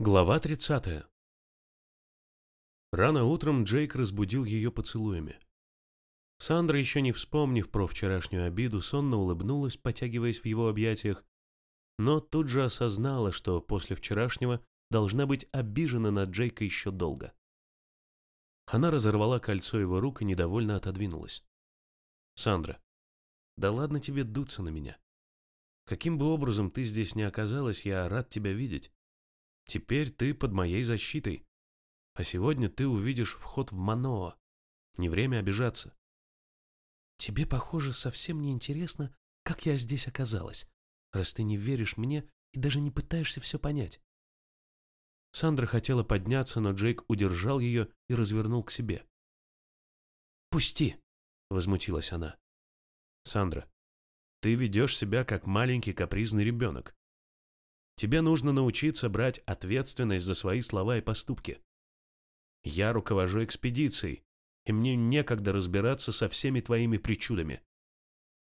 Глава 30. Рано утром Джейк разбудил ее поцелуями. Сандра, еще не вспомнив про вчерашнюю обиду, сонно улыбнулась, потягиваясь в его объятиях, но тут же осознала, что после вчерашнего должна быть обижена на Джейка еще долго. Она разорвала кольцо его рук и недовольно отодвинулась. «Сандра, да ладно тебе дуться на меня. Каким бы образом ты здесь не оказалась, я рад тебя видеть. Теперь ты под моей защитой. А сегодня ты увидишь вход в Маноа. Не время обижаться. Тебе, похоже, совсем не интересно, как я здесь оказалась, раз ты не веришь мне и даже не пытаешься все понять. Сандра хотела подняться, но Джейк удержал ее и развернул к себе. «Пусти!» — возмутилась она. «Сандра, ты ведешь себя как маленький капризный ребенок. Тебе нужно научиться брать ответственность за свои слова и поступки. Я руковожу экспедицией, и мне некогда разбираться со всеми твоими причудами.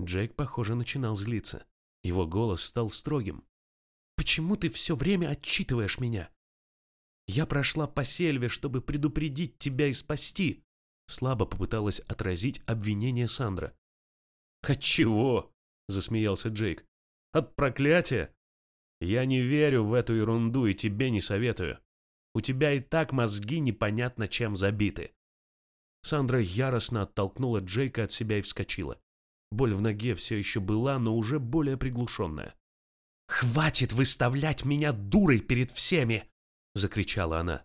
Джейк, похоже, начинал злиться. Его голос стал строгим. «Почему ты все время отчитываешь меня? Я прошла по сельве, чтобы предупредить тебя и спасти!» Слабо попыталась отразить обвинение Сандра. «От чего?» — засмеялся Джейк. «От проклятия? Я не верю в эту ерунду и тебе не советую. У тебя и так мозги непонятно чем забиты. Сандра яростно оттолкнула Джейка от себя и вскочила. Боль в ноге все еще была, но уже более приглушенная. «Хватит выставлять меня дурой перед всеми!» — закричала она.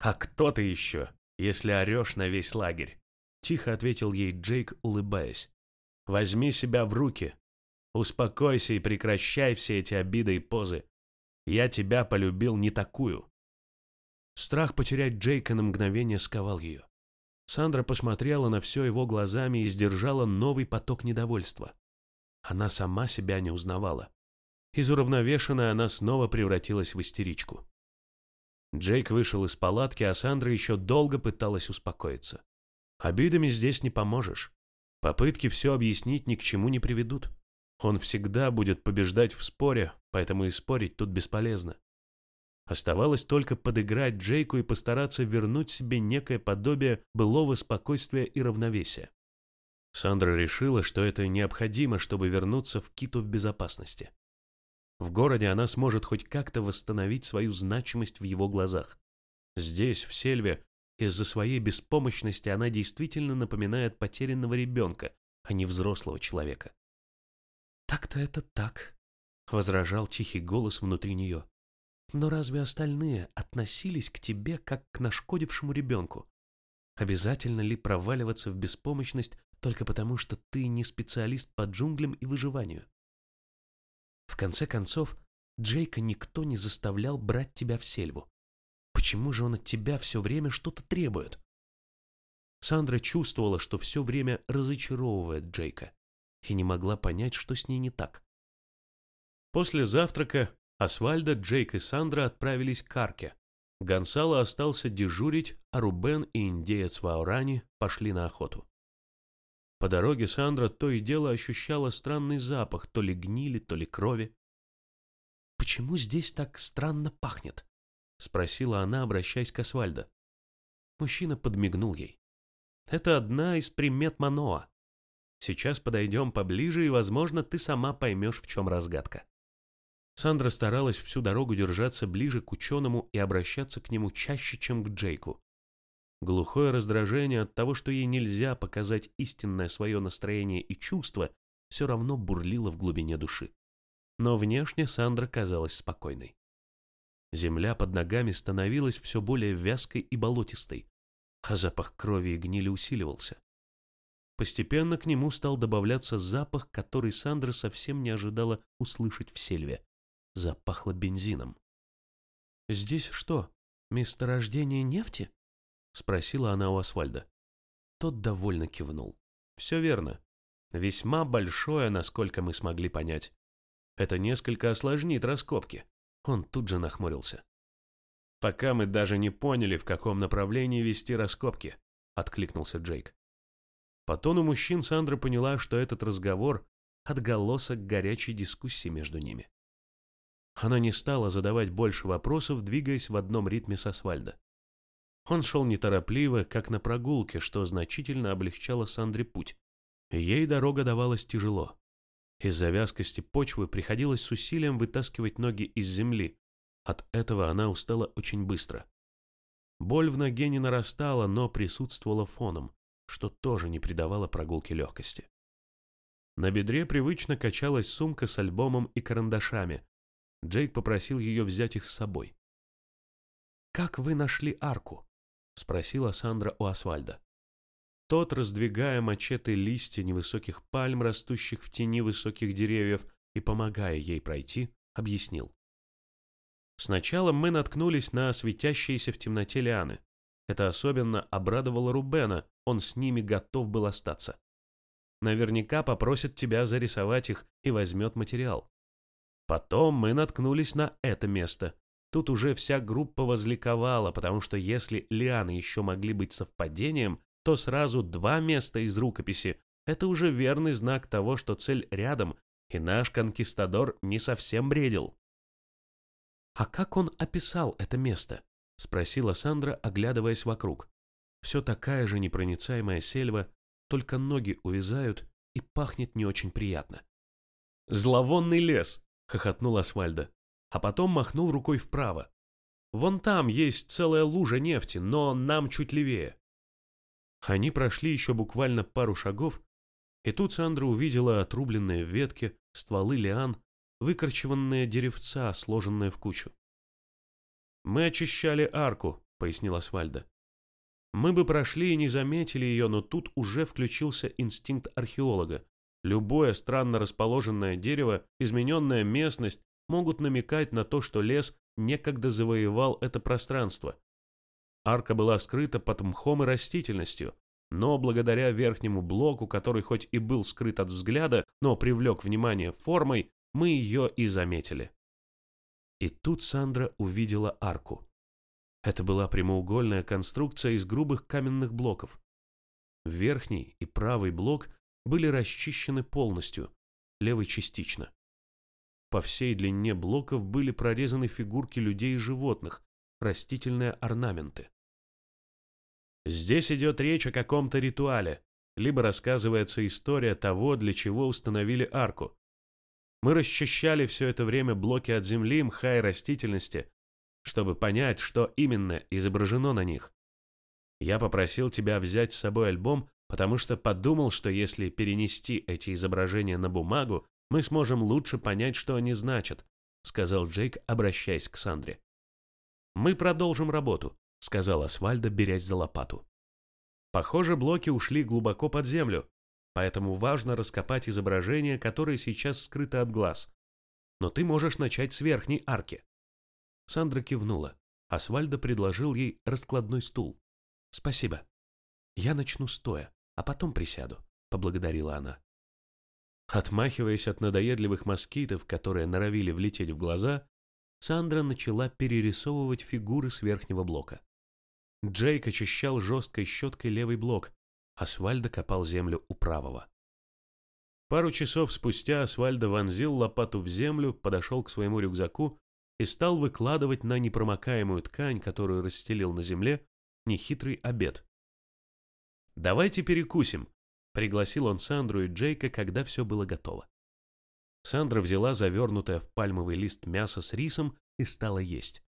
«А кто ты еще, если орешь на весь лагерь?» — тихо ответил ей Джейк, улыбаясь. «Возьми себя в руки. Успокойся и прекращай все эти обиды и позы. Я тебя полюбил не такую. Страх потерять Джейка на мгновение сковал ее. Сандра посмотрела на все его глазами и сдержала новый поток недовольства. Она сама себя не узнавала. Из уравновешенной она снова превратилась в истеричку. Джейк вышел из палатки, а Сандра еще долго пыталась успокоиться. Обидами здесь не поможешь. Попытки все объяснить ни к чему не приведут. Он всегда будет побеждать в споре, поэтому и спорить тут бесполезно. Оставалось только подыграть Джейку и постараться вернуть себе некое подобие былого спокойствия и равновесия. Сандра решила, что это необходимо, чтобы вернуться в Киту в безопасности. В городе она сможет хоть как-то восстановить свою значимость в его глазах. Здесь, в Сельве, из-за своей беспомощности она действительно напоминает потерянного ребенка, а не взрослого человека. «Так-то это так», — возражал тихий голос внутри нее. «Но разве остальные относились к тебе как к нашкодившему ребенку? Обязательно ли проваливаться в беспомощность только потому, что ты не специалист по джунглям и выживанию?» В конце концов, Джейка никто не заставлял брать тебя в сельву. Почему же он от тебя все время что-то требует? Сандра чувствовала, что все время разочаровывает Джейка и не могла понять, что с ней не так. После завтрака Асвальда, Джейк и Сандра отправились к арке. Гонсало остался дежурить, а Рубен и индеец Ваурани пошли на охоту. По дороге Сандра то и дело ощущала странный запах то ли гнили, то ли крови. «Почему здесь так странно пахнет?» — спросила она, обращаясь к Асвальдо. Мужчина подмигнул ей. «Это одна из примет Маноа. Сейчас подойдем поближе, и, возможно, ты сама поймешь, в чем разгадка. Сандра старалась всю дорогу держаться ближе к ученому и обращаться к нему чаще, чем к Джейку. Глухое раздражение от того, что ей нельзя показать истинное свое настроение и чувство, все равно бурлило в глубине души. Но внешне Сандра казалась спокойной. Земля под ногами становилась все более вязкой и болотистой, а запах крови и гнили усиливался. Постепенно к нему стал добавляться запах, который Сандра совсем не ожидала услышать в сельве. Запахло бензином. «Здесь что, месторождение нефти?» — спросила она у Асфальда. Тот довольно кивнул. «Все верно. Весьма большое, насколько мы смогли понять. Это несколько осложнит раскопки». Он тут же нахмурился. «Пока мы даже не поняли, в каком направлении вести раскопки», — откликнулся Джейк. По тону мужчин Сандра поняла, что этот разговор – отголосок горячей дискуссии между ними. Она не стала задавать больше вопросов, двигаясь в одном ритме с Асфальдо. Он шел неторопливо, как на прогулке, что значительно облегчало Сандре путь. Ей дорога давалась тяжело. Из-за вязкости почвы приходилось с усилием вытаскивать ноги из земли. От этого она устала очень быстро. Боль в ноге не нарастала, но присутствовала фоном, что тоже не придавало прогулке легкости. На бедре привычно качалась сумка с альбомом и карандашами. Джейк попросил ее взять их с собой. «Как вы нашли арку?» — спросила Сандра у Асфальда. Тот, раздвигая мачете листья невысоких пальм, растущих в тени высоких деревьев, и помогая ей пройти, объяснил. Сначала мы наткнулись на светящиеся в темноте лианы. Это особенно обрадовало Рубена, он с ними готов был остаться. Наверняка попросит тебя зарисовать их и возьмет материал. Потом мы наткнулись на это место. Тут уже вся группа возликовала, потому что если лианы еще могли быть совпадением, то сразу два места из рукописи – это уже верный знак того, что цель рядом, и наш конкистадор не совсем бредил. «А как он описал это место?» – спросила Сандра, оглядываясь вокруг. Все такая же непроницаемая сельва, только ноги увязают и пахнет не очень приятно. «Зловонный лес!» – хохотнул Асфальдо, а потом махнул рукой вправо. «Вон там есть целая лужа нефти, но нам чуть левее. Они прошли еще буквально пару шагов, и тут Сандра увидела отрубленные ветки, стволы лиан, выкорчеванные деревца, сложенные в кучу. «Мы очищали арку», — пояснил Асфальда. «Мы бы прошли и не заметили ее, но тут уже включился инстинкт археолога. Любое странно расположенное дерево, измененная местность могут намекать на то, что лес некогда завоевал это пространство, Арка была скрыта под мхом и растительностью, но благодаря верхнему блоку, который хоть и был скрыт от взгляда, но привлек внимание формой, мы ее и заметили. И тут Сандра увидела арку. Это была прямоугольная конструкция из грубых каменных блоков. Верхний и правый блок были расчищены полностью, левый частично. По всей длине блоков были прорезаны фигурки людей и животных, растительные орнаменты. Здесь идет речь о каком-то ритуале, либо рассказывается история того, для чего установили арку. Мы расчищали все это время блоки от земли, мха и растительности, чтобы понять, что именно изображено на них. Я попросил тебя взять с собой альбом, потому что подумал, что если перенести эти изображения на бумагу, мы сможем лучше понять, что они значат, сказал Джейк, обращаясь к Сандре. Мы продолжим работу сказал Асфальдо, берясь за лопату. Похоже, блоки ушли глубоко под землю, поэтому важно раскопать изображение, которое сейчас скрыто от глаз. Но ты можешь начать с верхней арки. Сандра кивнула. Асфальдо предложил ей раскладной стул. «Спасибо. Я начну стоя, а потом присяду», — поблагодарила она. Отмахиваясь от надоедливых москитов, которые норовили влететь в глаза, Сандра начала перерисовывать фигуры с верхнего блока. Джейк очищал жесткой щеткой левый блок, Асфальдо копал землю у правого. Пару часов спустя Асфальдо вонзил лопату в землю, подошел к своему рюкзаку и стал выкладывать на непромокаемую ткань, которую расстелил на земле, нехитрый обед. «Давайте перекусим», — пригласил он Сандру и Джейка, когда все было готово. Сандра взяла завернутое в пальмовый лист мясо с рисом и стала есть.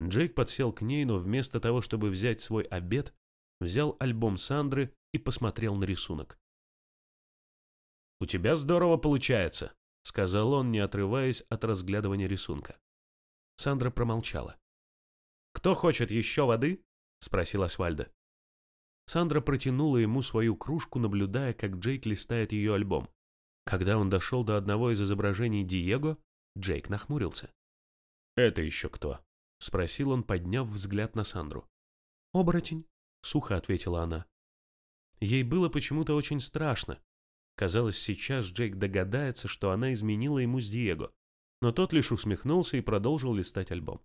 Джейк подсел к ней, но вместо того, чтобы взять свой обед, взял альбом Сандры и посмотрел на рисунок. «У тебя здорово получается», — сказал он, не отрываясь от разглядывания рисунка. Сандра промолчала. «Кто хочет еще воды?» — спросил Асфальдо. Сандра протянула ему свою кружку, наблюдая, как Джейк листает ее альбом. Когда он дошел до одного из изображений Диего, Джейк нахмурился. «Это еще кто?» — спросил он, подняв взгляд на Сандру. «Оборотень», — сухо ответила она. Ей было почему-то очень страшно. Казалось, сейчас Джейк догадается, что она изменила ему с Диего, но тот лишь усмехнулся и продолжил листать альбом.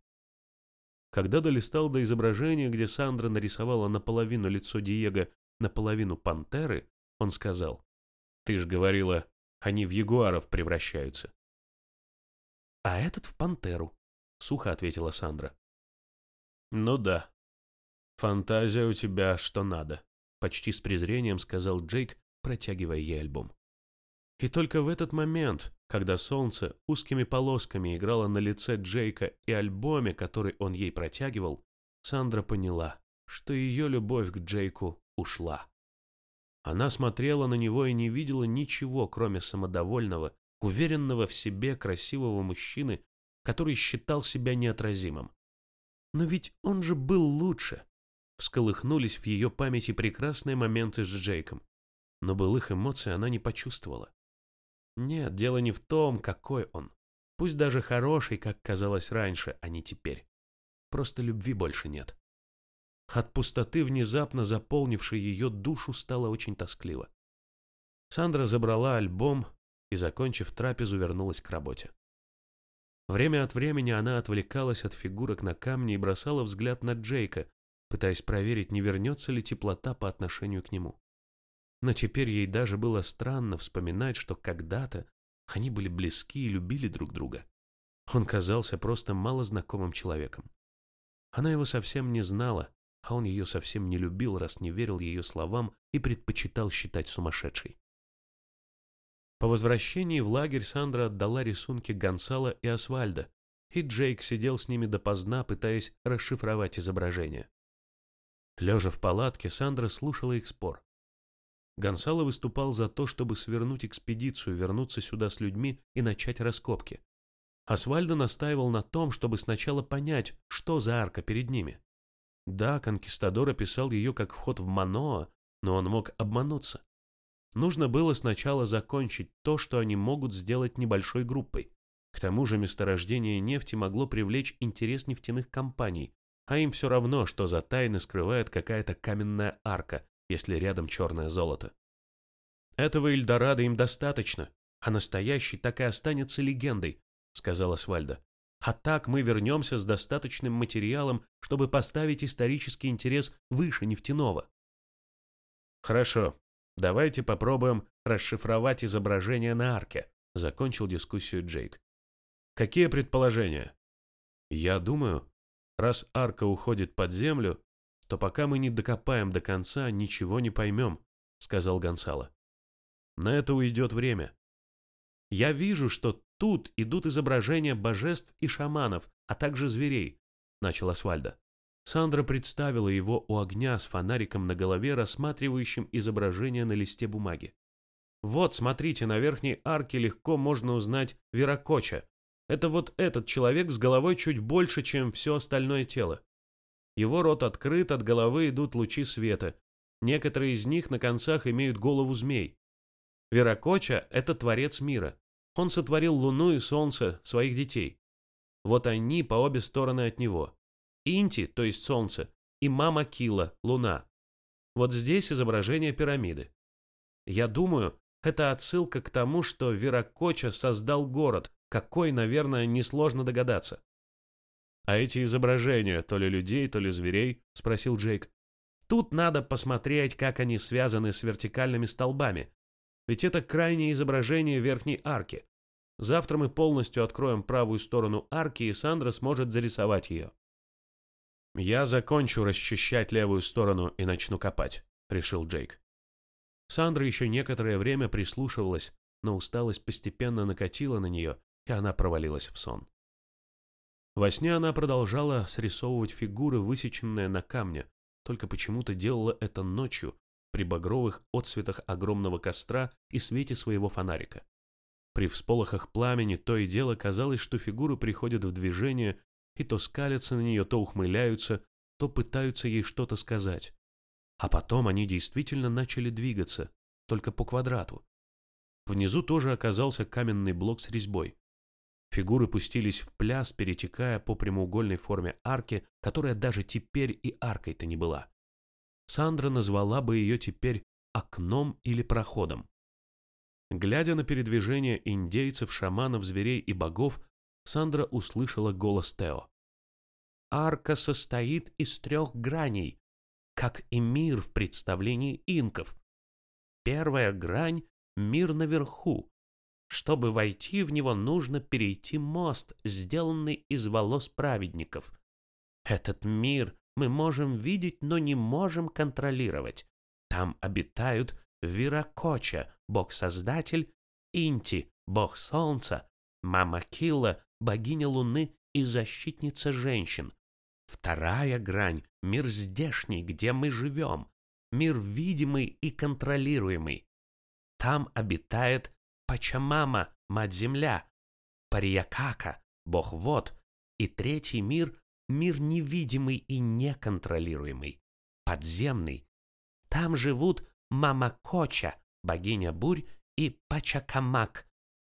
Когда долистал до изображения, где Сандра нарисовала наполовину лицо Диего, наполовину пантеры, он сказал, «Ты ж говорила, они в ягуаров превращаются». а этот в пантеру», — сухо ответила Сандра. «Ну да. Фантазия у тебя что надо», — почти с презрением сказал Джейк, протягивая ей альбом. И только в этот момент, когда солнце узкими полосками играло на лице Джейка и альбоме, который он ей протягивал, Сандра поняла, что ее любовь к Джейку ушла. Она смотрела на него и не видела ничего, кроме самодовольного, уверенного в себе красивого мужчины, который считал себя неотразимым. Но ведь он же был лучше. Всколыхнулись в ее памяти прекрасные моменты с Джейком. Но былых эмоций она не почувствовала. Нет, дело не в том, какой он. Пусть даже хороший, как казалось раньше, а не теперь. Просто любви больше нет. От пустоты, внезапно заполнившей ее душу, стало очень тоскливо. Сандра забрала альбом и, закончив трапезу, вернулась к работе. Время от времени она отвлекалась от фигурок на камне и бросала взгляд на Джейка, пытаясь проверить, не вернется ли теплота по отношению к нему. Но теперь ей даже было странно вспоминать, что когда-то они были близки и любили друг друга. Он казался просто малознакомым человеком. Она его совсем не знала, а он ее совсем не любил, раз не верил ее словам и предпочитал считать сумасшедшей. По возвращении в лагерь Сандра отдала рисунки Гонсала и Асвальда, и Джейк сидел с ними допоздна, пытаясь расшифровать изображение. Лежа в палатке, Сандра слушала их спор. Гонсало выступал за то, чтобы свернуть экспедицию, вернуться сюда с людьми и начать раскопки. Асвальдо настаивал на том, чтобы сначала понять, что за арка перед ними. Да, конкистадор описал ее как вход в Маноа, но он мог обмануться. Нужно было сначала закончить то, что они могут сделать небольшой группой. К тому же месторождение нефти могло привлечь интерес нефтяных компаний, а им все равно, что за тайны скрывает какая-то каменная арка, если рядом черное золото. Этого Эльдорадо им достаточно, а настоящий так и останется легендой, сказала Свальда. А так мы вернемся с достаточным материалом, чтобы поставить исторический интерес выше нефтяного. Хорошо, давайте попробуем расшифровать изображение на арке, закончил дискуссию Джейк. Какие предположения? Я думаю, раз арка уходит под землю, то пока мы не докопаем до конца, ничего не поймем», — сказал Гонсало. «На это уйдет время. Я вижу, что тут идут изображения божеств и шаманов, а также зверей», — начал Асвальдо. Сандра представила его у огня с фонариком на голове, рассматривающим изображение на листе бумаги. «Вот, смотрите, на верхней арке легко можно узнать Веракоча. Это вот этот человек с головой чуть больше, чем все остальное тело. Его рот открыт, от головы идут лучи света. Некоторые из них на концах имеют голову змей. Веракоча – это творец мира. Он сотворил луну и солнце, своих детей. Вот они по обе стороны от него. Инти, то есть солнце, и мама Кила, луна. Вот здесь изображение пирамиды. Я думаю, это отсылка к тому, что Веракоча создал город, какой, наверное, несложно догадаться. «А эти изображения, то ли людей, то ли зверей?» — спросил Джейк. «Тут надо посмотреть, как они связаны с вертикальными столбами. Ведь это крайнее изображение верхней арки. Завтра мы полностью откроем правую сторону арки, и Сандра сможет зарисовать ее». «Я закончу расчищать левую сторону и начну копать», — решил Джейк. Сандра еще некоторое время прислушивалась, но усталость постепенно накатила на нее, и она провалилась в сон. Во сне она продолжала срисовывать фигуры, высеченные на камне, только почему-то делала это ночью, при багровых отсветах огромного костра и свете своего фонарика. При всполохах пламени то и дело казалось, что фигуры приходят в движение и то скалятся на нее, то ухмыляются, то пытаются ей что-то сказать. А потом они действительно начали двигаться, только по квадрату. Внизу тоже оказался каменный блок с резьбой. Фигуры пустились в пляс, перетекая по прямоугольной форме арки, которая даже теперь и аркой-то не была. Сандра назвала бы ее теперь окном или проходом. Глядя на передвижение индейцев, шаманов, зверей и богов, Сандра услышала голос Тео. «Арка состоит из трех граней, как и мир в представлении инков. Первая грань — мир наверху, Чтобы войти в него, нужно перейти мост, сделанный из волос праведников. Этот мир мы можем видеть, но не можем контролировать. Там обитают Виракоча, бог-создатель, Инти, бог солнца, Мама Килла, богиня луны и защитница женщин. Вторая грань — мир здешний, где мы живем. Мир видимый и контролируемый. Там обитает Пачамама, мать-земля, Париякака, бог вод, и третий мир — мир невидимый и неконтролируемый, подземный. Там живут Мамакоча, богиня бурь, и Пачакамак,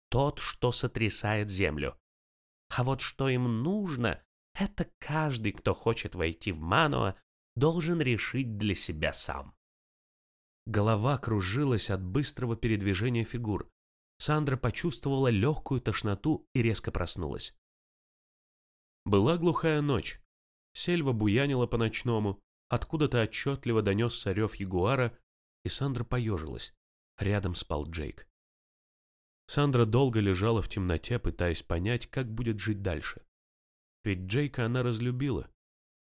тот, что сотрясает землю. А вот что им нужно, это каждый, кто хочет войти в Мануа, должен решить для себя сам. Голова кружилась от быстрого передвижения фигур. Сандра почувствовала легкую тошноту и резко проснулась. Была глухая ночь. Сельва буянила по-ночному, откуда-то отчетливо донесся рев ягуара, и Сандра поежилась. Рядом спал Джейк. Сандра долго лежала в темноте, пытаясь понять, как будет жить дальше. Ведь Джейка она разлюбила.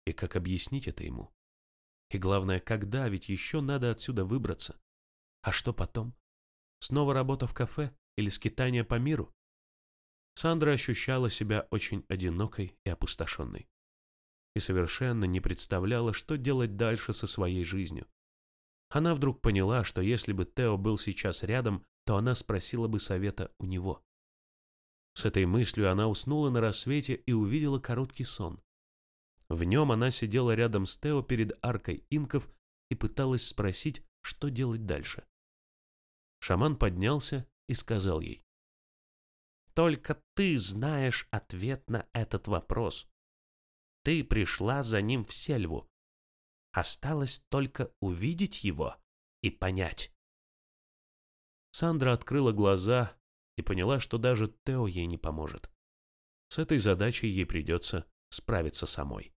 И как объяснить это ему? И главное, когда, ведь еще надо отсюда выбраться. А что потом? Снова работа в кафе или скитание по миру? Сандра ощущала себя очень одинокой и опустошенной. И совершенно не представляла, что делать дальше со своей жизнью. Она вдруг поняла, что если бы Тео был сейчас рядом, то она спросила бы совета у него. С этой мыслью она уснула на рассвете и увидела короткий сон. В нем она сидела рядом с Тео перед аркой инков и пыталась спросить, что делать дальше. Шаман поднялся и сказал ей. «Только ты знаешь ответ на этот вопрос. Ты пришла за ним в сельву. Осталось только увидеть его и понять, Сандра открыла глаза и поняла, что даже Тео ей не поможет. С этой задачей ей придется справиться самой.